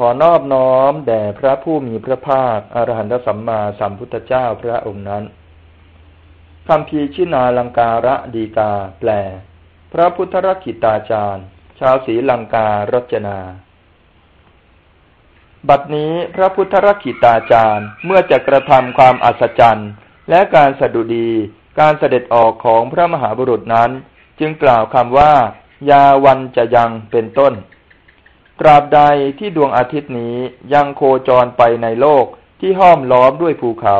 ขอนอบน้อมแด่พระผู้มีพระภาคอรหันตสัมมาสัมพุทธเจ้าพระองค์นั้นคำพีชินาลังการะดีกาแปล พระพุทธรักิตาจารย์ ชาวศรีลังการจนา บัดนี้พระพุทธรักิตาจารย์เมื่อจะกระทำความอัศจรรย์และการสะดุดีการเสด็จออกของพระมหาบุรุษนั้น จึงกล่าวคำว่า ยาวันจะยังเป็นต้น ตราบใดที่ดวงอาทิตย์นี้ยังโคจรไปในโลกที่ห้อมล้อมด้วยภูเขา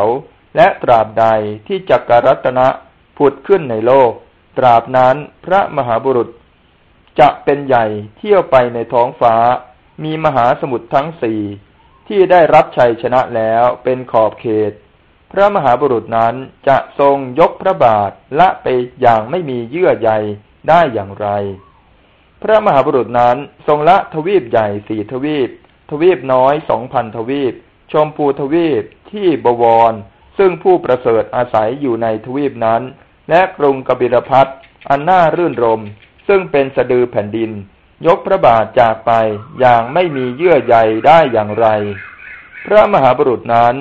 และตราบใดที่จักรรัตนะผุดขึ้นในโลก ตราบนั้นพระมหาบุรุษ จะเป็นใหญ่เที่ยวไปในท้องฟ้า มีมหาสมุทรทั้งสี่ที่ได้รับชัยชนะแล้วเป็นขอบเขต พระมหาบุรุษนั้นจะทรงยกพระบาทละไปอย่างไม่มีเยื่อใยได้อย่างไร พระมหาบุรุษนั้นทรงละทวีปใหญ่สี่ทวีป ทวีปน้อยสองพันทวีป ชมพูทวีปที่บวร ซึ่งผู้ประเสริฐอาศัยอยู่ในทวีปนั้น และกรุงกบิลพัทอันน่ารื่นรม ซึ่งเป็นสะดือแผ่นดิน ยกพระบาทจากไปอย่างไม่มีเยื่อใยได้อย่างไร พระมหาบุรุษนั้น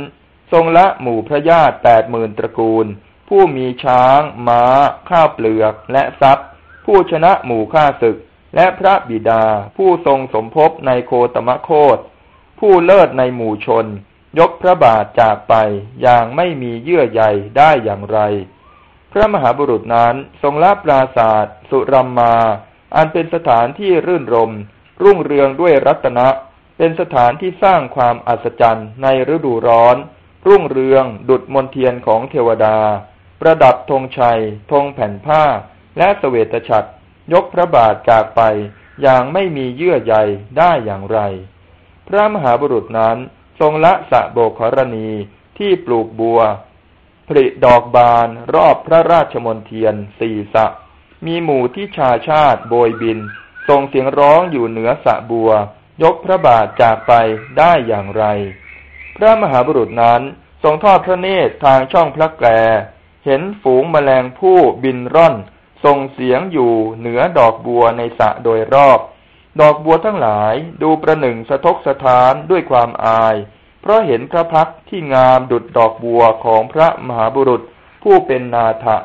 ทรงละหมู่พระญาติแปดหมื่นตระกูล ผู้มีช้าง ม้า ข้าวเปลือกและทรัพย์ ผู้ชนะหมู่ข้าศึก และพระบิดาผู้ทรงสมภพในโคตมโคต ผู้เลิศในหมู่ชน ยกพระบาทจากไปอย่างไม่มีเยื่อใยได้อย่างไร พระมหาบุรุษนั้นทรงละปราศาสตร์สุรัมมา อันเป็นสถานที่รื่นรม รุ่งเรืองด้วยรัตนะ เป็นสถานที่สร้างความอัศจรรย์ในฤดูร้อน รุ่งเรืองดุดมนเทียนของเทวดา ประดับธงชัยธงแผ่นผ้า และสเสวตฉัตร ยกพระบาทจากไปอย่างไม่มีเยื่อใยได้อย่างไร พระมหาบุรุษนั้นทรงละสะโบกรณีที่ปลูกบัว ผลิดอกบานรอบพระราชมนเทียนสี่สะ มีหมู่ที่ชาชาติโบยบินทรงเสียงร้องอยู่เหนือสะบัว ยกพระบาทจากไปได้อย่างไร พระมหาบุรุษนั้นทรงทอดพระเนตรทางช่องพระแกรเห็นฝูงแมลงผู้บินร่อน ส่งเสียงอยู่เหนือดอกบัวในสระโดยรอบ ดอกบัวทั้งหลายดูประหนึ่งสะทกสะท้านด้วยความอาย เพราะเห็นพระพักที่งามดุดดอกบัวของพระมหาบุรุษผู้เป็นนาถะ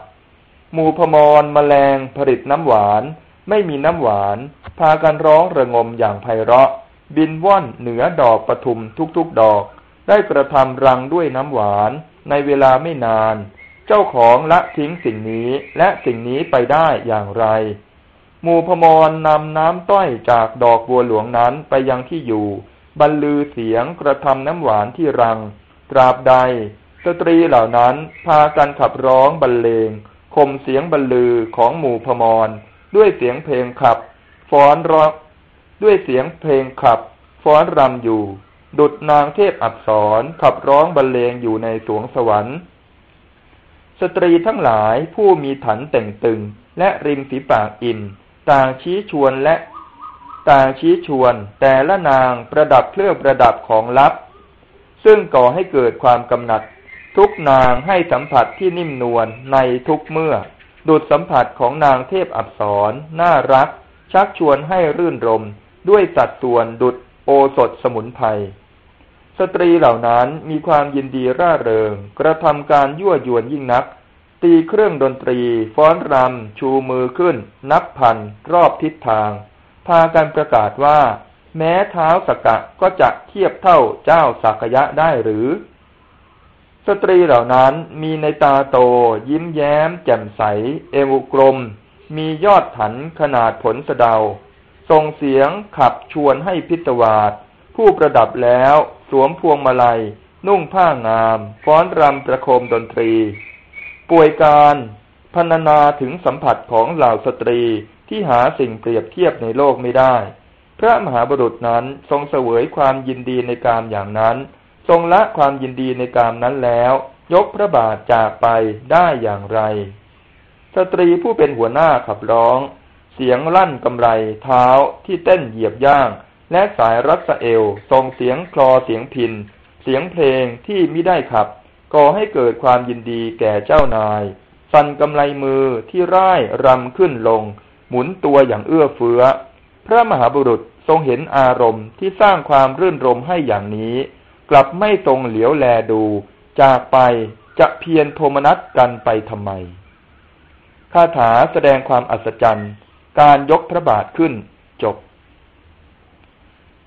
หมูพมรมแมลงผลิตน้ำหวาน ไม่มีน้ำหวาน พากันร้องระงมอย่างไพเราะ บินว่อนเหนือดอกปทุมทุกๆดอก ได้กระทำรังด้วยน้ำหวานในเวลาไม่นาน เจ้าของละทิ้งสิ่งนี้และสิ่งนี้ไปได้อย่างไร หมู่พมรนำน้ำต้อยจากดอกบัวหลวงนั้นไปยังที่อยู่ บรรลือเสียงกระทำน้ำหวานที่รัง ตราบใด สตรีเหล่านั้นพากันขับร้องบรรเลงคมเสียงบรรลือของหมู่พมร ด้วยเสียงเพลงขับฟ้อนร้องด้วยเสียงเพลงขับฟ้อนรำอยู่ ดุดนางเทพอับสรขับร้องบรรเลงอยู่ในสวงสวรรค์ สตรีทั้งหลายผู้มีถันเต่งตึง และริมฝีปากอินต่างชี้ชวนและต่างชี้ชวน แต่ละนางประดับเครื่องประดับของลับ ซึ่งก่อให้เกิดความกำหนัด ทุกนางให้สัมผัสที่นิ่มนวลในทุกเมื่อ ดุดสัมผัสของนางเทพอับสรน่ารัก ชักชวนให้รื่นรม ด้วยสัดส่วนดุดโอสถสมุนไพร สตรีเหล่านั้นมีความยินดีร่าเริง กระทำการยั่วยวนยิ่งนัก ตีเครื่องดนตรี ฟ้อนรำ ชูมือขึ้น นับพัน รอบทิศทาง พากันประกาศว่า แม้เท้าสกกะก็จะเทียบเท่าเจ้าสักยะได้หรือ สตรีเหล่านั้นมีในตาโต ยิ้มแย้ม แจ่มใส เอวกลม มียอดถันขนาดผลสะเดาส่งเสียงขับชวนให้พิตวาด ผู้ประดับแล้ว สวมพวงมาลัย นุ่งผ้างามฟ้อนรำประโคมดนตรี ป่วยการพรรณนาถึงสัมผัสของเหล่าสตรีที่หาสิ่งเปรียบเทียบในโลกไม่ได้ พระมหาบุรุษนั้นทรงเสวยความยินดีในกามอย่างนั้น ทรงละความยินดีในกามนั้นแล้ว ยกพระบาทจากไปได้อย่างไร สตรีผู้เป็นหัวหน้าขับร้อง เสียงลั่นกำไรเท้าที่เต้นเหยียบย่าง และสายรัสเอลส่งเสียงคลอเสียงพิน เสียงเพลงที่ไมิได้ขับ ก่อให้เกิดความยินดีแก่เจ้านาย สั่นกำไลมือที่ร่ายรำขึ้นลง หมุนตัวอย่างเอื้อเฟื้อ พระมหาบุรุษทรงเห็นอารมณ์ที่สร้างความรื่นรมให้อย่างนี้ กลับไม่ทรงเหลียวแลดู จากไปจะเพียรโทมนัสกันไปทำไมคาถาแสดงความอัศจรรย์ การยกพระบาทขึ้นจบ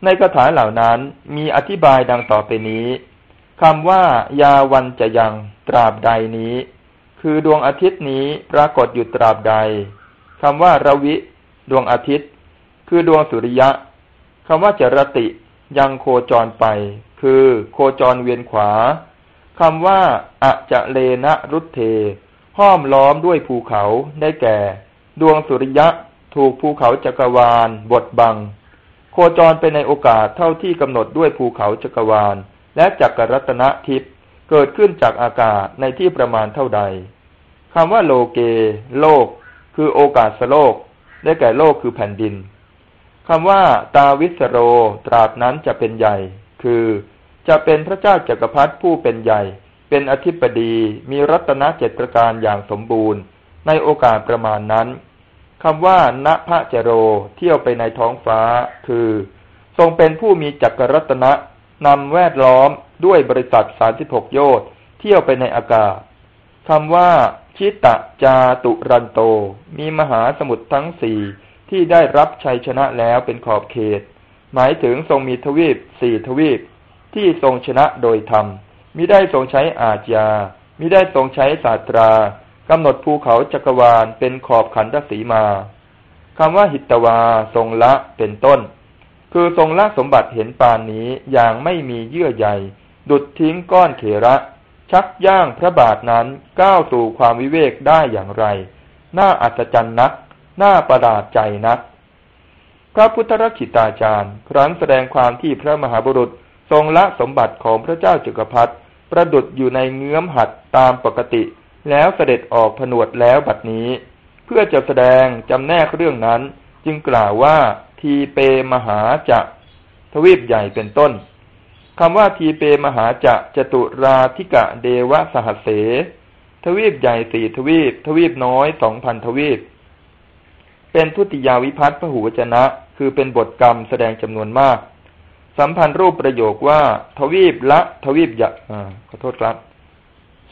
ในคาถาเหล่านั้นมีอธิบายดังต่อไปนี้คำว่ายาวันจะยังตราบใดนี้ คือดวงอาทิตย์นี้ปรากฏอยู่ตราบใดคำว่าระวิ ดวงอาทิตย์ คือดวงสุริยะคำว่าจรติยังโคจรไป คือโคจรเวียนขวาคำว่าอะจะเลนะรุเท ห้อมล้อมด้วยภูเขาได้แก่ ดวงสุริยะ ถูกภูเขาจักรวาลบดบัง โคจรไปในโอกาสเท่าที่กำหนดด้วยภูเขาจักรวาล และจักรรัตนทิพย์เกิดขึ้นจากอากาศในที่ประมาณเท่าใดคำว่าโลเก โลก คือโอกาสสโลก ได้แก่โลกคือแผ่นดินคำว่า ตาวิสโร ตราบนั้นจะเป็นใหญ่ คือจะเป็นพระเจ้าจักรพรรดิผู้เป็นใหญ่ เป็นอธิปดีมีรัตนเจตประการอย่างสมบูรณ์ ในโอกาสประมาณนั้น คำว่าณพระเจโรเที่ยวไปในท้องฟ้า คือ ทรงเป็นผู้มีจักรรัตนะนำแวดล้อมด้วยบริษัทสามสิบหกโยชน์เที่ยวไปในอากาศคำว่า ชิตะจาตุรันโต มีมหาสมุทรทั้งสี่ที่ได้รับชัยชนะแล้วเป็นขอบเขต หมายถึงทรงมีทวีปสี่ทวีป ที่ทรงชนะโดยธรรมมิได้ทรงใช้อาจยามิได้ทรงใช้ศาสตรา กำหนดภูเขาจักรวาลเป็นขอบขันธสีมาคำว่าหิตวาทรงละเป็นต้น คือทรงละสมบัติเห็นปานนี้อย่างไม่มีเยื่อใยดุดทิ้งก้อนเขระ ชักย่างพระบาทนั้นก้าวสู่ความวิเวกได้อย่างไร น่าอัศจรรย์นัก น่าประดาดใจนัก พระพุทธรักิตาจารย์ ครั้นแสดงความที่พระมหาบุรุษทรงละสมบัติของพระเจ้าจักรพรรดิประดุดอยู่ในเงื้อมหัดตามปกติ แล้วเสด็จออกผนวดแล้วบัดนี้ เพื่อจะแสดงจำแนกเรื่องนั้น จึงกล่าวว่าทีเปมหาจะทวีปใหญ่เป็นต้นคำว่าทีเปมหาจะจตุราธิกะเดวะสหัสเส ทวีปใหญ่สี่ทวีป ทวีปน้อยสองพันทวีป เป็นทุติยาวิพัฒน์พหูวจนะ คือเป็นบทกรรมแสดงจำนวนมาก สัมพันธ์รูปประโยคว่า ทวีปละทวีปใหญ่ขอโทษครับ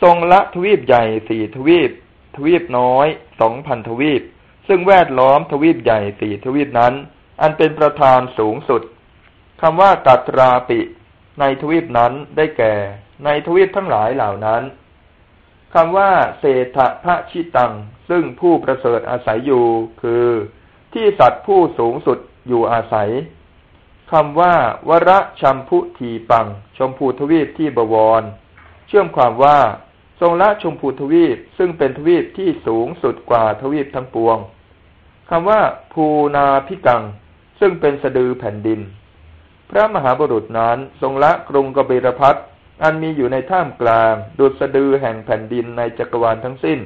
ทรงละทวีปใหญ่สี่ทวีป ทวีปน้อยสองพันทวีป ซึ่งแวดล้อมทวีปใหญ่สี่ทวีปนั้น อันเป็นประธานสูงสุดคำว่าตัตราปิ ในทวีปนั้นได้แก่ ในทวีปทั้งหลายเหล่านั้นคำว่าเศธพระชิตัง ซึ่งผู้ประเสริฐอาศัยอยู่คือ ที่สัตว์ผู้สูงสุดอยู่อาศัยคำว่าวระชัมพุทีปัง ชมพูทวีปที่บวร เชื่อมความว่า ทรงละชมพูทวีปซึ่งเป็นทวีปที่สูงสุดกว่าทวีปทั้งปวงคำว่าภูนาพิกัง ซึ่งเป็นสะดือแผ่นดิน พระมหาบุรุษนั้นทรงละกรุงกบิรพัทอันมีอยู่ในท่ามกลางดุจสะดือแห่งแผ่นดินในจักรวาลทั้งสิ้น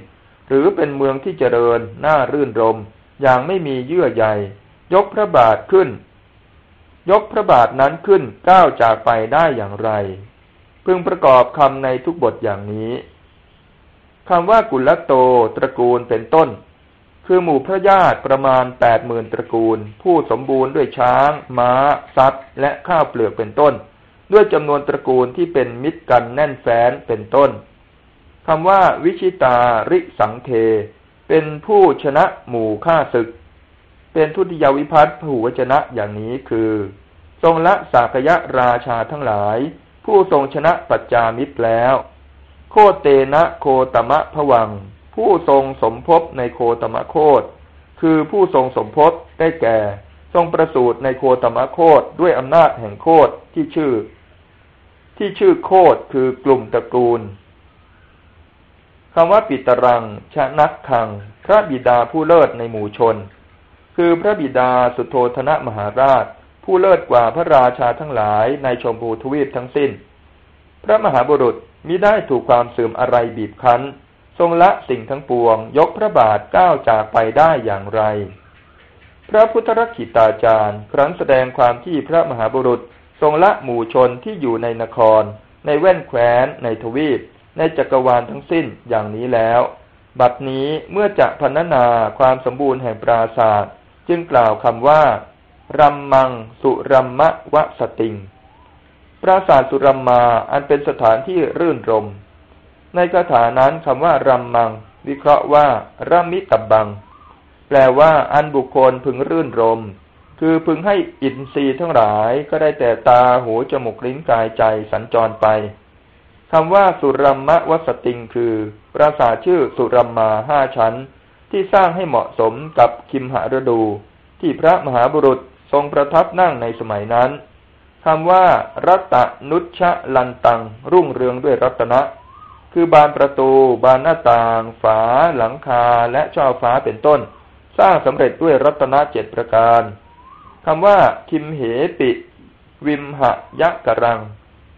หรือเป็นเมืองที่เจริญน่ารื่นรม อย่างไม่มีเยื่อใยยกพระบาทขึ้น ยกพระบาทนั้นขึ้นก้าวจากไปได้อย่างไร พึงประกอบคำในทุกบทอย่างนี้ คำว่ากุลโตตระกูลเป็นต้น คือหมู่พระญาติประมาณแปดหมื่นตระกูล ผู้สมบูรณ์ด้วยช้าง ม้าสัตว์และข้าวเปลือกเป็นต้น ด้วยจำนวนตระกูลที่เป็นมิตรกันแน่นแฟ้นเป็นต้นคำว่าวิชิตาริสังเท เป็นผู้ชนะหมู่ฆ่าศึก เป็นทุติยวิพัฒน์ผู้วจนะอย่างนี้คือ ทรงละสากยะราชาทั้งหลาย ผู้ทรงชนะปัจจามิตรแล้ว โคเตนะโคตมะผวัง ผู้ทรงสมภพในโคตมะโคต คือผู้ทรงสมภพได้แก่ ทรงประสูติในโคตมะโคตด้วยอำนาจแห่งโคตที่ชื่อ ที่ชื่อโคตคือกลุ่มตระกูลคำว่าปิตรัง ชนักขัง พระบิดาผู้เลิศในหมู่ชน คือพระบิดาสุโธธนะมหาราช ผู้เลิศกว่าพระราชาทั้งหลายในชมพูทวีปทั้งสิ้น พระมหาบุรุษ มิได้ถูกความเสื่อมอะไรบีบคั้น ทรงละสิ่งทั้งปวง ยกพระบาทก้าวจากไปได้อย่างไร พระพุทธรักขิตาจารย์ ครั้นแสดงความที่พระมหาบุรุษ ทรงละหมู่ชนที่อยู่ในนคร ในแว่นแคว้น ในทวีป ในจักรวาลทั้งสิ้นอย่างนี้แล้ว บัดนี้เมื่อจะพรรณนาความสมบูรณ์แห่งปราศาสตร์จึงกล่าวคำว่า รัมมังสุรัมมะวะสติง ปราสาทสุรัมมาอันเป็นสถานที่รื่นรม ในคาถานั้นคำว่ารัมมัง วิเคราะห์ว่ารัมิตบัง แปลว่าอันบุคคลพึงรื่นรม คือพึงให้อินทรีย์ทั้งหลายก็ได้แต่ตาหูจมูกลิ้นกายใจสัญจรไปคำว่าสุรัมมะวสติงคือ ปราสาทชื่อสุรัมมาห้าชั้น ที่สร้างให้เหมาะสมกับคิมหฤดู ที่พระมหาบุรุษทรงประทับนั่งในสมัยนั้น คำว่า รัตนุชะลันตัง รุ่งเรืองด้วยรัตนะ คือบานประตู บานหน้าต่าง ฝา หลังคาและช่อฟ้าเป็นต้น สร้างสำเร็จด้วยรัตนะเจ็ดประการคำว่า คิมเหปิ วิมหะยะกรัง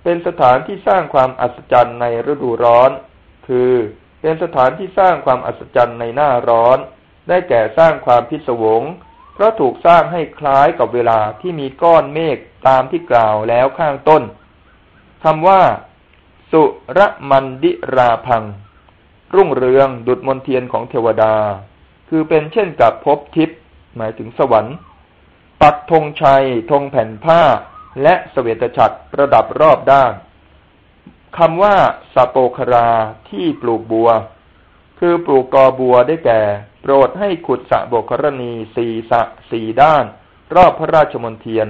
เป็นสถานที่สร้างความอัศจรรย์ในฤดูร้อน คือเป็นสถานที่สร้างความอัศจรรย์ในหน้าร้อน ได้แก่สร้างความพิศวง เพราะถูกสร้างให้คล้ายกับเวลาที่มีก้อนเมฆตามที่กล่าวแล้วข้างต้นคำว่า สุรมันดิราพัง รุ่งเรืองดุดมนเทียนของเทวดา คือเป็นเช่นกับภพทิพย์หมายถึงสวรรค์ ปักธงชัยธงแผ่นผ้า และสเวตฉัตรประดับรอบด้านคำว่าสโปคราที่ปลูกบัว คือปลูกกอบัวได้แก่ โปรดให้ขุดสะบกรณีสี่สะสี่ด้าน รอบพระราชมนเทียน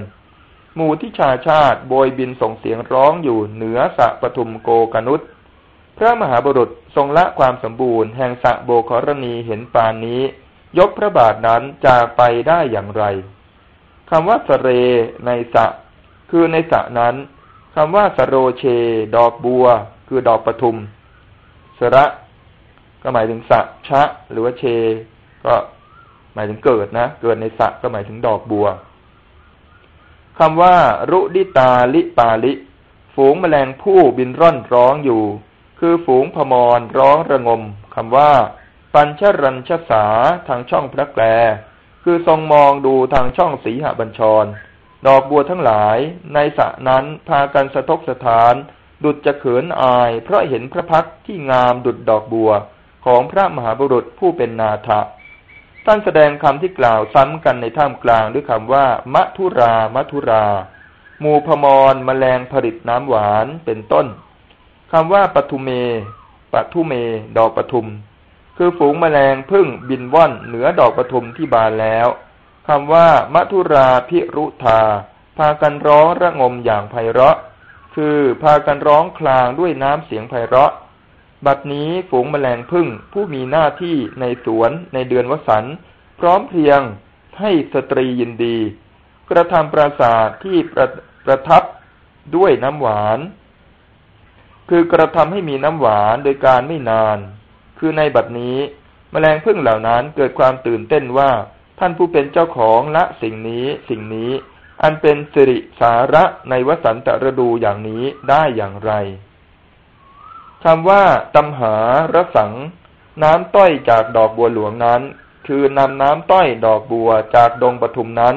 หมู่ที่ชาชาติโบยบินส่งเสียงร้องอยู่เหนือสะปทุมโกกนุษพระมหาบุรุษทรงละความสมบูรณ์แห่งสะโบกรณีเห็นปานนี้ ยกพระบาทนั้นจากไปได้อย่างไรคำว่าสเรในสะ คือในสระนั้นคำว่าสโรเช ดอกบัว คือดอกปทุม สระ ก็หมายถึงสะชะ หรือว่าเช ก็หมายถึงเกิดนะ เกิดในสระก็หมายถึงดอกบัวคำว่า รุดิตาลิปาลิ ฝูงแมลงผู้บินร่อนร้องอยู่ คือฝูงพมรร้องระงมคำว่าปัญชรัญชสาทางช่องพระแกลคือทรงมองดูทางช่องสีหบัญชร ดอกบัวทั้งหลาย ในสระนั้นพากันสะทกสถาน ดุดจะเขินอาย เพราะเห็นพระพักที่งามดุดดอกบัว ของพระมหาบุรุษผู้เป็นนาถะท่านแสดงคำที่กล่าวซ้ำกันในท่ามกลางด้วยคำว่ามัทุรามัทุรามูพมรมแมลงผลิตน้ำหวานเป็นต้นคำว่าปทุเมปทุเม ดอกปทุม คือฝูงมแมลงพึ่งบินว่อนเหนือดอกปทุมที่บานแล้วคำว่ามัทุราพิรุธา พากันร้องระงมอย่างไพเราะ คือพากันร้องคลางด้วยน้ำเสียงไพเราะ บัดนี้ฝูงแมลงพึ่งผู้มีหน้าที่ในสวนในเดือนวสันพร้อมเพียงให้สตรียินดี กระทำปราสาทที่ประประทับด้วยน้ำหวาน คือกระทำให้มีน้ำหวานโดยการไม่นาน คือในบัดนี้แมลงพึ่งเหล่านั้นเกิดความตื่นเต้นว่าท่านผู้เป็นเจ้าของละสิ่งนี้สิ่งนี้ อันเป็นสิริสาระในวสันตฤดูอย่างนี้ได้อย่างไร คำว่าตำหารสัง น้ำต้อยจากดอกบัวหลวงนั้น คือนำน้ำต้อยดอกบัวจากดงปทุมนั้น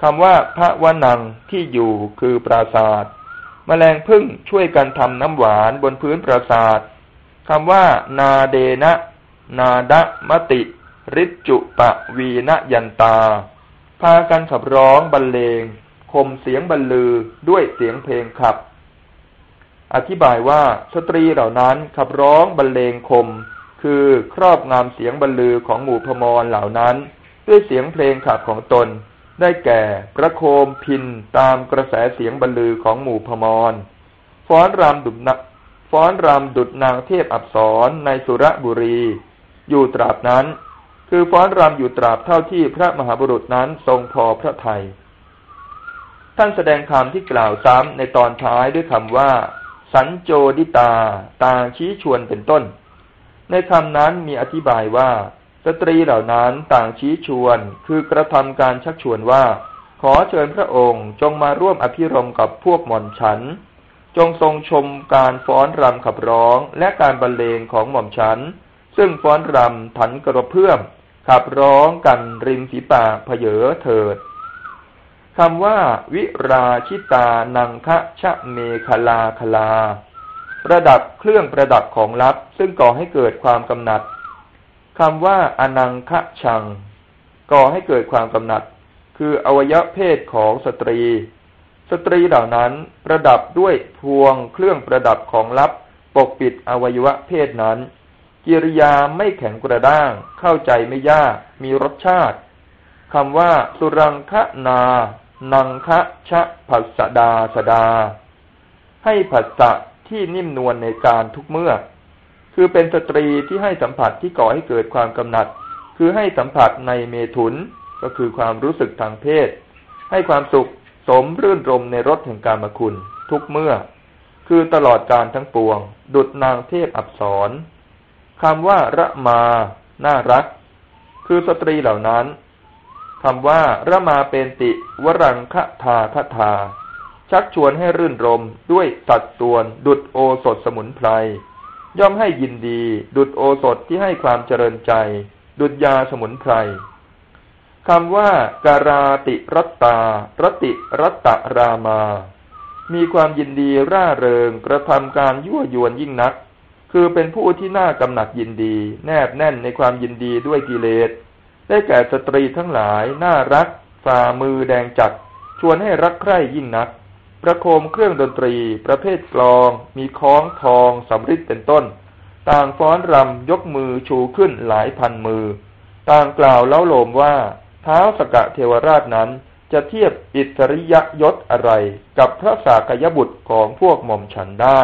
คำว่าพระวนังที่อยู่คือปราศาสตร์แมลงพึ่งช่วยกันทำน้ำหวานบนพื้นปราศาสตร์คำว่า นาเดนะ นาดะมติริจุปะวีณยันตา พากันขับร้องบรรเลงคมเสียงบรรลือด้วยเสียงเพลงขับ อธิบายว่าสตรีเหล่านั้นขับร้องบรรเลงคม คือครอบงามเสียงบรรลือของหมู่พมรเหล่านั้น ด้วยเสียงเพลงขับของตน ได้แก่ประโคมพินตามกระแสเสียงบรรลือของหมู่พมรฟ้อนรำดุดนฟ้อนรำดุดนางเทพอับสรในสุรบุรี อยู่ตราบนั้น คือฟ้อนรำอยู่ตราบเท่าที่พระมหาบุรุษนั้นทรงพอพระทยัยท่านแสดงคำที่กล่าวซ้ำในตอนท้ายด้วยคำว่า สัญโจดิตา ตาชี้ชวนเป็นต้น ในคำนั้นมีอธิบายว่า สตรีเหล่านั้นต่างชี้ชวน คือกระทำการชักชวนว่า ขอเชิญพระองค์จงมาร่วมอภิรมกับพวกหม่อมฉัน จงทรงชมการฟ้อนรำขับร้องและการบรรเลงของหม่อมฉัน ซึ่งฟ้อนรำถันกระเพื่อมขับร้องกันริมฝีปากเผยเถิด คำว่า วิราชิตานังคะชะเมคลาคลา ประดับเครื่องประดับของลับ ซึ่งก่อให้เกิดความกำหนัดคำว่า อนังคะชัง ก่อให้เกิดความกำหนัด คืคืออวัยวะเพศของสตรี สตรีเหล่านั้นประดับด้วยพวงเครื่องประดับของลับ ปกปิดอวัยวะเพศนั้น กิริยาไม่แข็งกระด้าง เข้าใจไม่ยาก มีรสชาติ คำว่า สุรังคนา นังคะชะผัสดาสดา ให้ผัสสะที่นิ่มนวลในการทุกเมื่อ คือเป็นสตรีที่ให้สัมผัสที่ก่อให้เกิดความกำหนัด คือให้สัมผัสในเมถุนก็คือความรู้สึกทางเพศ ให้ความสุขสมรื่นรมในรสแห่งการมคุณ ทุกเมื่อ คือตลอดการทั้งปวง ดุดนางเทพอับสรคำว่าระมา น่ารัก คือสตรีเหล่านั้น คำว่าระมาเป็นติ วรังคทาคทา ชักชวนให้รื่นรมด้วยตัดส่วน ดุดโอสถสมุนไพร ย่อมให้ยินดี ดุดโอสถที่ให้ความเจริญใจ ดุดยาสมุนไพรคำว่าการาติรัตตารติรัตตรามา มีความยินดีร่าเริงกระทำการยั่วยวนยิ่งนัก คือเป็นผู้ที่น่ากำหนัดยินดี แนบแน่นในความยินดีด้วยกิเลส ได้แก่สตรีทั้งหลายน่ารักฝ่ามือแดงจัด ชวนให้รักใคร่ยิ่งนัก ประโคมเครื่องดนตรี ประเภทกลอง มีคล้องทองสำริดเป็นต้น ต่างฟ้อนรำยกมือชูขึ้นหลายพันมือ ต่างกล่าวเล้าโลมว่า เท้าสกะเทวราชนั้นจะเทียบอิสริยยศอะไรกับพระสากยบุตรของพวกหม่อมฉันได้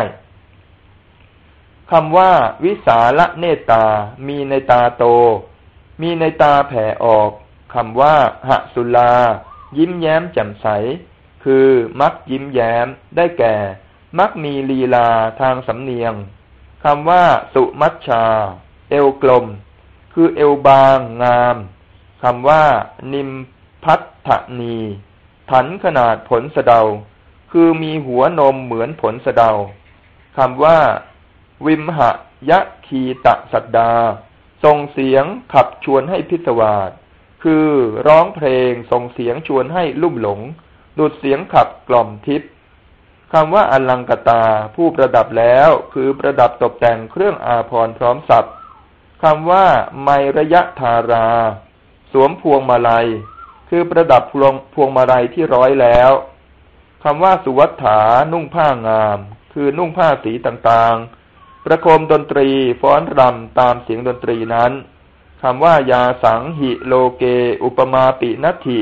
คำว่าวิสาละเนตา มีในตาโต มีในตาแผ่ออกคำว่าหะสุลา ยิ้มแย้มแจ่มใส คือมักยิ้มแย้มได้แก่ มักมีลีลาทางสำเนียงคำว่า สุมัชชา เอวกลม คือเอวบางงามคำว่า นิมพัทธนี ถันขนาดผลสะเดา คือมีหัวนมเหมือนผลสะเดาคำว่า วิมหะยะคีตะสัดดา ส่งเสียงขับชวนให้พิศวาสคือร้องเพลงส่งเสียงชวนให้ลุ่มหลงดูดเสียงขับกล่อมทิพย์คำว่าอลังกตาผู้ประดับแล้วคือประดับตกแต่งเครื่องอาภรณ์พร้อมสับคำว่าไมระยะธารา สวมพวงมาลัย คือประดับพวงพวงมาลัยที่ร้อยแล้วคำว่าสุวัฏฐานุ่งผ้างาม คือนุ่งผ้าสีต่างๆ ประโคมดนตรีฟ้อนรำตามเสียงดนตรีนั้นคำว่ายาสังหิโลเก อุปมาปินัตถิ เห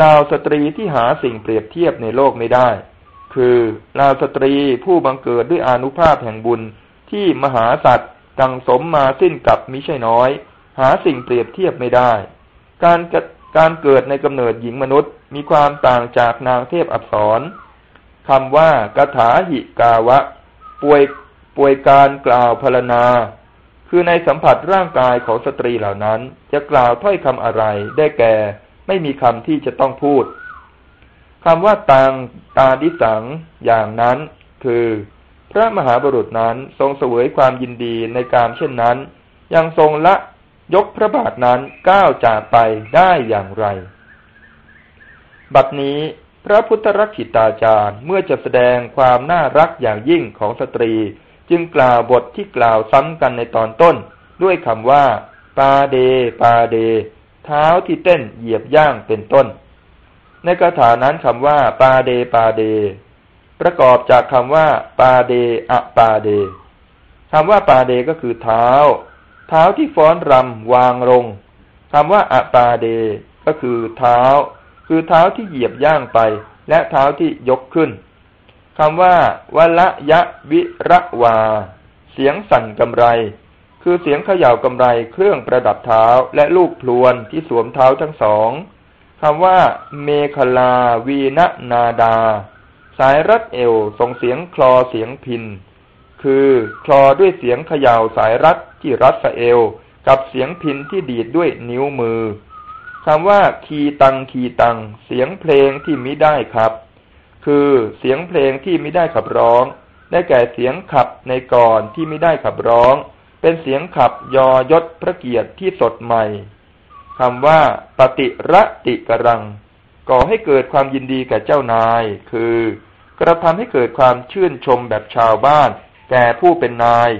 ล่าสตรีที่หาสิ่งเปรียบเทียบในโลกไม่ได้ คือเหล่าสตรีผู้บังเกิดด้วยอานุภาพแห่งบุญที่มหาสัตว์สั่งสมมาสิ้นกัปมิใช่น้อย หาสิ่งเปรียบเทียบไม่ได้ การการเกิดในกำเนิดหญิงมนุษย์ มีความต่างจากนางเทพอับสรคำว่ากถาหิกาวะ ป่วย ป่วยการกล่าวพรณนาคือในสัมผัสร่างกายของสตรีเหล่านั้น จะกล่าวถ้อยคำอะไรได้แก่ ไม่มีคำที่จะต้องพูดคำว่าตังตาดิสังอย่างนั้น คือ พระมหาบุรุษนั้นทรงเสวยความยินดีในการเช่นนั้น ยังทรงละยกพระบาทนั้นก้าวจากไปได้อย่างไร บัดนี้พระพุทธรักขิตาจารย์เมื่อจะแสดงความน่ารักอย่างยิ่งของสตรี จึงกล่าวบทที่กล่าวซ้ำกันในตอนต้น ด้วยคำว่า ปาเด ปาเด เท้าที่เต้นเหยียบย่างเป็นต้น ในคาถานั้นคำว่า ปาเด ปาเด ประกอบจากคำว่า ปาเดอะปาเดคำว่าปาเดก็คือเท้า เท้าที่ฟ้อนรำวางลงคำว่าอะปาเดก็คือเท้า คือเท้าที่เหยียบย่างไป และเท้าที่ยกขึ้น คำว่าวละยะวิระวา เสียงสั่นกำไร คือเสียงเขย่ากำไรเครื่องประดับเท้าและลูกพลวนที่สวมเท้าทั้งสองคำว่า เมคลาวีณนาดา สายรัดเอวส่งเสียงคลอเสียงพิน คือคลอด้วยเสียงเขย่าสายรัดที่รัดสะเอว กับเสียงพินที่ดีดด้วยนิ้วมือคำว่า คีตังคีตัง เสียงเพลงที่มิได้ครับ คือเสียงเพลงที่ไม่ได้ขับร้อง ได้แก่เสียงขับในก่อนที่ไม่ได้ขับร้อง เป็นเสียงขับยอยศพระเกียรติที่สดใหม่คำว่า ปฏิระติกรัง ก่อให้เกิดความยินดีแก่เจ้านาย คือกระทำให้เกิดความชื่นชมแบบชาวบ้าน แก่ผู้เป็นนาย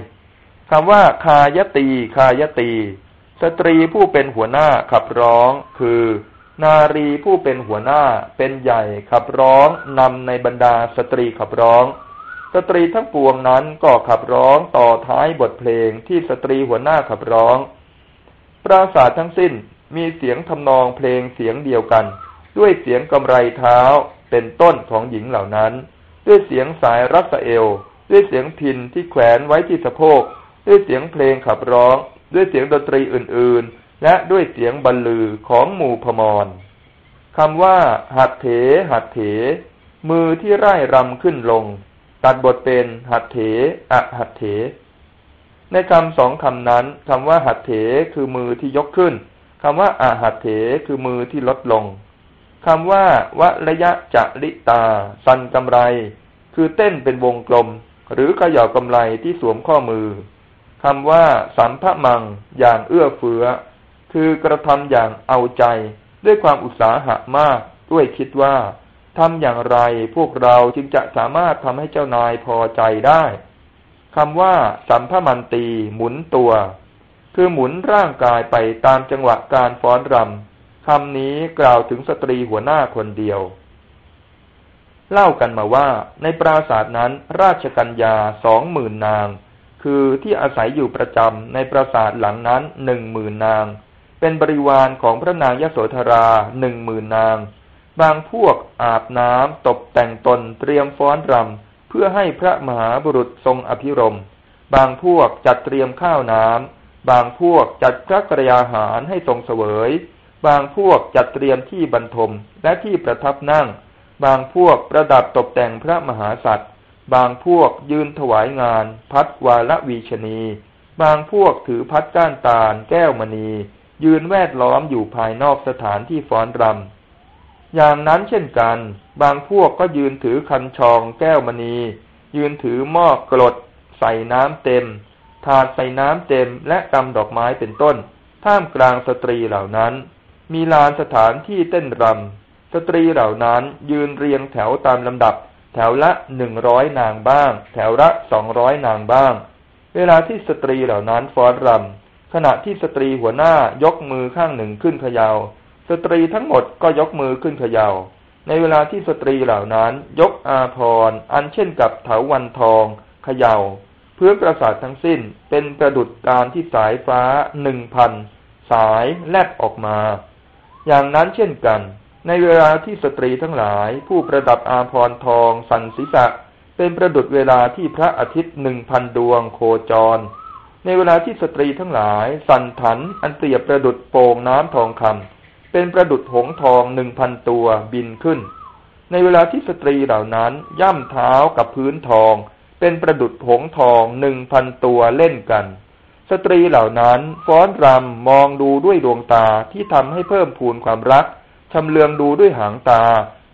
คำว่า คายตี คายตี สตรีผู้เป็นหัวหน้าขับร้อง คือ นารีผู้เป็นหัวหน้าเป็นใหญ่ขับร้องนำในบรรดาสตรีขับร้อง สตรีทั้งปวงนั้นก็ขับร้องต่อท้ายบทเพลงที่สตรีหัวหน้าขับร้อง ปราศาสทั้งสิ้นมีเสียงทำนองเพลงเสียงเดียวกัน ด้วยเสียงกำไรเท้าเป็นต้นของหญิงเหล่านั้น ด้วยเสียงสายรัสเอล ด้วยเสียงพินที่แขวนไว้ที่สะโพก ด้วยเสียงเพลงขับร้อง ด้วยเสียงดนตรีอื่นๆ และด้วยเสียงบรรลือของหมู่พมรคำว่า หัดเถ หัดเถ มือที่ไร่รำขึ้นลง ตัดบทเป็นหัดเถอะหัดเถ ในคำสองคำนั้นคำว่า หัดเถคือมือที่ยกขึ้นคำว่าอาหัดเถคือมือที่ลดลงคำว่าวะระยะจะลิตา สันกำไร คือเต้นเป็นวงกลม หรือขย่ากำไรที่สวมข้อมือคำว่าสัมภมัง อย่างเอื้อเฟื้อ คือกระทำอย่างเอาใจ ด้วยความอุตสาหะมาก ด้วยคิดว่าทำอย่างไรพวกเราจึงจะสามารถทำให้เจ้านายพอใจได้คำว่า สัมภมันตีหมุนตัว คือหมุนร่างกายไปตามจังหวะการฟ้อนรำคำนี้กล่าวถึงสตรีหัวหน้าคนเดียว เล่ากันมาว่า ในปราสาทนั้นราชกัญญาสองหมื่นนางคือที่อาศัยอยู่ประจำในปราสาทหลังนั้นหนึ่งหมื่นนาง เป็นบริวารของพระนางยโสธราหนึ่งหมื่นนาง บางพวกอาบน้ำตกแต่งตนเตรียมฟ้อนรำเพื่อให้พระมหาบุรุษทรงอภิรม บางพวกจัดเตรียมข้าวน้ำ บางพวกจัดพระกรยาหารให้ทรงเสวย บางพวกจัดเตรียมที่บรรทมและที่ประทับนั่ง บางพวกประดับตกแต่งพระมหาสัตว์บางพวกยืนถวายงาน พัดวาลวีชนี บางพวกถือพัดก้านตาลแก้วมณี ยืนแวดล้อมอยู่ภายนอกสถานที่ฟ้อนรำอย่างนั้นเช่นกัน บางพวกก็ยืนถือคันชองแก้วมณี ยืนถือหม้อกรด ใส่น้ำเต็ม ถาดใส่น้ำเต็มและกำดอกไม้เป็นต้น ท่ามกลางสตรีเหล่านั้น มีลานสถานที่เต้นรำสตรีเหล่านั้นยืนเรียงแถวตามลำดับ แถวละหนึ่งร้อยนางบ้าง แถวละสองร้อยนางบ้าง เวลาที่สตรีเหล่านั้นฟ้อนรำ ขณะที่สตรีหัวหน้ายกมือข้างหนึ่งขึ้นเขย่า สตรีทั้งหมดก็ยกมือขึ้นเขย่า ในเวลาที่สตรีเหล่านั้น ยกอาภรณ์อันเช่นกับเถาวัลย์ทองเขย่าพื้นปราสาททั้งสิ้นเป็นประดุจการที่สายฟ้าหนึ่งพันสายแลบออกมา อย่างนั้นเช่นกัน ในเวลาที่สตรีทั้งหลาย ผู้ประดับอาภรณ์ทองสั่นศีรษะเป็นประดุจเวลาที่พระอาทิตย์หนึ่งพันดวงโคจร ในเวลาที่สตรีทั้งหลาย สั่นถัน อันเปรียบประดุจโป่งน้ำทองคำเป็นประดุจหงส์ทองหนึ่งพันตัวบินขึ้น ในเวลาที่สตรีเหล่านั้นย่ำเท้ากับพื้นทอง เป็นประดุจหงส์ทองหนึ่งพันตัวเล่นกัน สตรีเหล่านั้นฟ้อนรำมองดูด้วยดวงตาที่ทำให้เพิ่มพูนความรักชำเลืองดูด้วยหางตา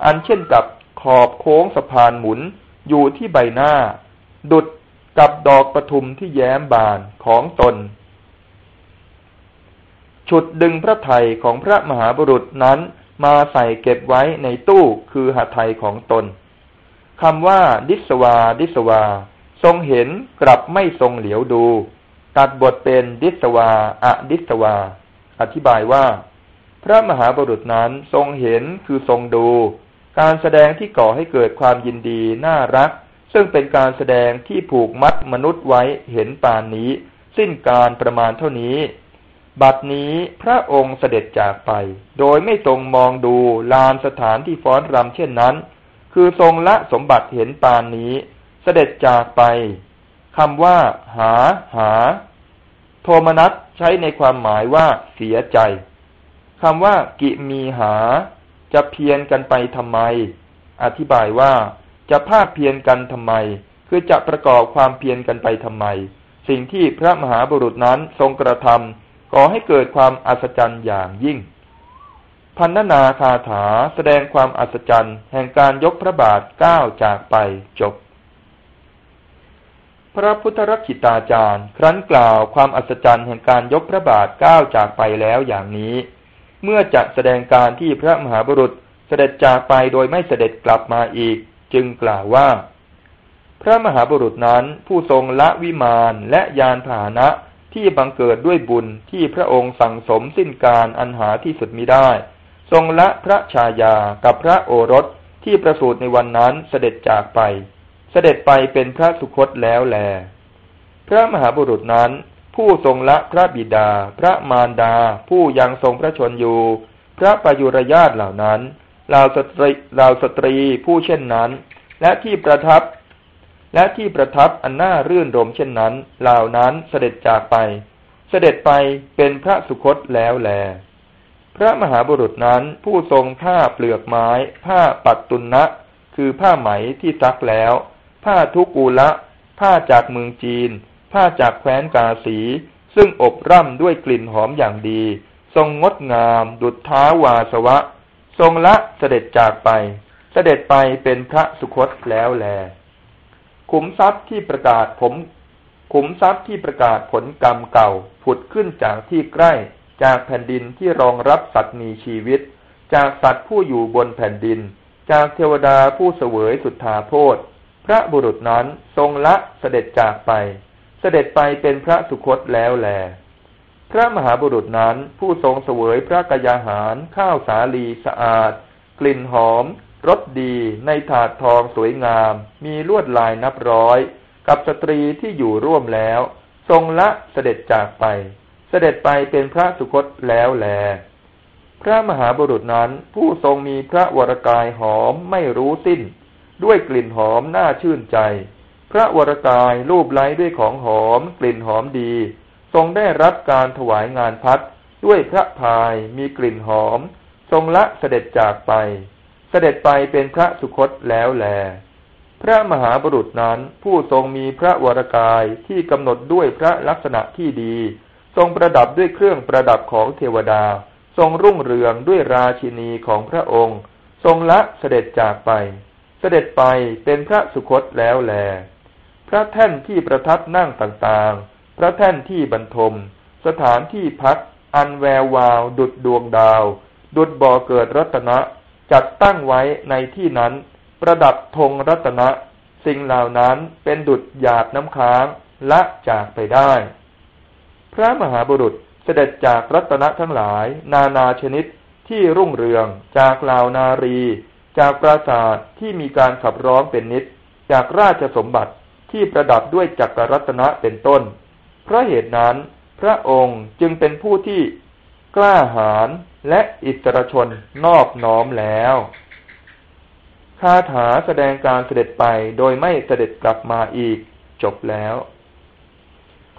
อันเช่นกับขอบโค้งสะพานหมุนอยู่ที่ใบหน้า ดุด กับดอกปทุมที่แย้มบานของตน ฉุดดึงพระไทยของพระมหาบุรุษนั้นมาใส่เก็บไว้ในตู้คือหาไทยของตนคำว่า ดิสวา ดิสวา ทรงเห็นกลับไม่ทรงเหลียวดู ตัดบทเป็นดิสวาอะดิสวา อธิบายว่า พระมหาบุรุษนั้นทรงเห็นคือทรงดู การแสดงที่ก่อให้เกิดความยินดีน่ารัก ซึ่งเป็นการแสดงที่ผูกมัดมนุษย์ไว้เห็นปานนี้ สิ้นการประมาณเท่านี้ บัดนี้พระองค์เสด็จจากไป โดยไม่ทรงมองดูลานสถานที่ฟ้อนรำเช่นนั้น คือทรงละสมบัติเห็นปานนี้ เสด็จจากไปคำว่า หา หา โทมนัสใช้ในความหมายว่าเสียใจคำว่า กิมีหา จะเพียรกันไปทำไม อธิบายว่า จะภาคเพียรกันทำไม คือจะประกอบความเพียรกันไปทำไม สิ่งที่พระมหาบุรุษนั้นทรงกระทำก่อให้เกิดความอัศจรรย์อย่างยิ่ง พันนาคาถาแสดงความอัศจรรย์แห่งการยกพระบาทก้าวจากไปจบ พระพุทธรักขิตาจารย์ ครั้นกล่าวความอัศจรรย์แห่งการยกพระบาทก้าวจากไปแล้วอย่างนี้ เมื่อจะแสดงการที่พระมหาบุรุษเสด็จจากไปโดยไม่เสด็จกลับมาอีก จึงกล่าวว่า พระมหาบุรุษนั้นผู้ทรงละวิมานและยานพาหนะที่บังเกิดด้วยบุญที่พระองค์สั่งสมสิ้นการอันหาที่สุดมิได้ ทรงละพระชายากับพระโอรสที่ประสูติในวันนั้นเสด็จจากไป เสด็จไปเป็นพระสุคตแล้วแล พระมหาบุรุษนั้น ผู้ทรงละพระบิดา พระมารดา ผู้ยังทรงพระชนอยู่ พระปยุรญาตเหล่านั้น เหล่าสตรีเหล่าสตรีผู้เช่นนั้น และที่ประทับ และที่ประทับอันน่ารื่นรมเช่นนั้นเหล่านั้นเสด็จจากไป เสด็จไปเป็นพระสุคตแล้วแล พระมหาบุรุษนั้นผู้ทรงผ้าเปลือกไม้ ผ้าปัตตุนะคือผ้าไหมที่ซักแล้ว ผ้าทุกูละ ผ้าจากเมืองจีน ผ้าจากแคว้นกาสี ซึ่งอบร่ำด้วยกลิ่นหอมอย่างดี ทรงงดงาม ดุจท้าวาสวะ ทรงละเสด็จจากไป เสด็จไปเป็นพระสุคตแล้วแล ขุมทรัพย์ที่ประกาศผมขุมทรัพย์ที่ประกาศผลกรรมเก่า ผุดขึ้นจากที่ใกล้จากแผ่นดินที่รองรับสัตว์มีชีวิต จากสัตว์ผู้อยู่บนแผ่นดิน จากเทวดาผู้เสวยสุทธาโพธพระบุรุษนั้นทรงละเสด็จจากไป เสด็จไปเป็นพระสุคตแล้วแล พระมหาบุรุษนั้นผู้ทรงเสวยพระกยาหาร ข้าวสาลีสะอาด กลิ่นหอมรสดีในถาดทองสวยงาม มีลวดลายนับร้อย กับสตรีที่อยู่ร่วมแล้ว ทรงละเสด็จจากไป เสด็จไปเป็นพระสุคตแล้วแล พระมหาบุรุษนั้นผู้ทรงมีพระวรกายหอมไม่รู้สิ้น ด้วยกลิ่นหอมน่าชื่นใจ พระวรกายรูปไล้ด้วยของหอมกลิ่นหอมดี ทรงได้รับการถวายงานพัดด้วยพระพายมีกลิ่นหอม ทรงละเสด็จจากไป เสด็จไปเป็นพระสุคตแล้วแล พระมหาบุรุษนั้นผู้ทรงมีพระวรกายที่กำหนดด้วยพระลักษณะที่ดี ทรงประดับด้วยเครื่องประดับของเทวดา ทรงรุ่งเรืองด้วยราชินีของพระองค์ ทรงละเสด็จจากไป เสด็จไปเป็นพระสุคตแล้วแล พระแท่นที่ประทับนั่งต่างๆ พระแท่นที่บรรทม สถานที่พัก อันแวววาว ดุดดวงดาว ดุดบ่อเกิดรัตนะ จัดตั้งไว้ในที่นั้น ประดับธงรัตนะ สิ่งเหล่านั้นเป็นดุดหยาดน้ำค้างละจากไปได้ พระมหาบุรุษเสด็จจากรัตนะทั้งหลาย นานาชนิดที่รุ่งเรืองจากเหล่านารี จากปราสาทที่มีการขับร้องเป็นนิด จากราชสมบัติที่ประดับด้วยจักรรัตนะเป็นต้น เพราะเหตุนั้นพระองค์จึงเป็นผู้ที่กล้าหาญและอิสรชนนอบน้อมแล้วคาถาแสดงการเสด็จไปโดยไม่เสด็จกลับมาอีกจบแล้ว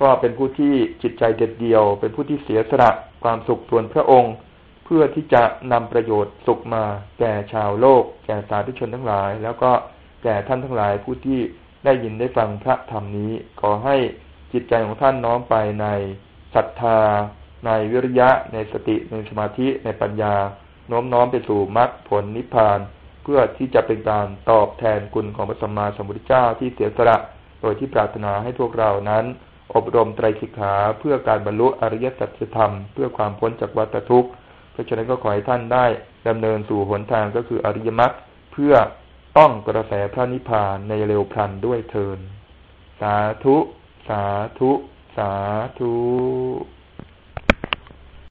ก็เป็นผู้ที่จิตใจเด็ดเดี่ยว เป็นผู้ที่เสียสละความสุขส่วนพระองค์ เพื่อที่จะนำประโยชน์สุขมา แก่ชาวโลก แก่สาธุชนทั้งหลาย แล้วก็แก่ท่านทั้งหลายผู้ที่ได้ยินได้ฟังพระธรรมนี้ขอให้ จิตใจของท่านน้อมไปในศรัทธา ในวิริยะ ในสติในสมาธิในปัญญาโน้มน้อมไปสู่มรรคผลนิพพาน เพื่อที่จะเป็นการตอบแทนคุณของพระสัมมาสัมพุทธเจ้าที่เสียสละ โดยที่ปรารถนาให้พวกเรานั้น อบรมไตรสิกขาเพื่อการบรรลุอริยสัจธรรม เพื่อความพ้นจากวัฏทุกข์เพราะฉะนั้นก็ขอให้ท่านได้ดำเนินสู่หนทางก็คืออริยมรรคเพื่อต้องกระแสพระนิพพานในเร็วพลันด้วยเทินสาธุ สาธุ สาธุ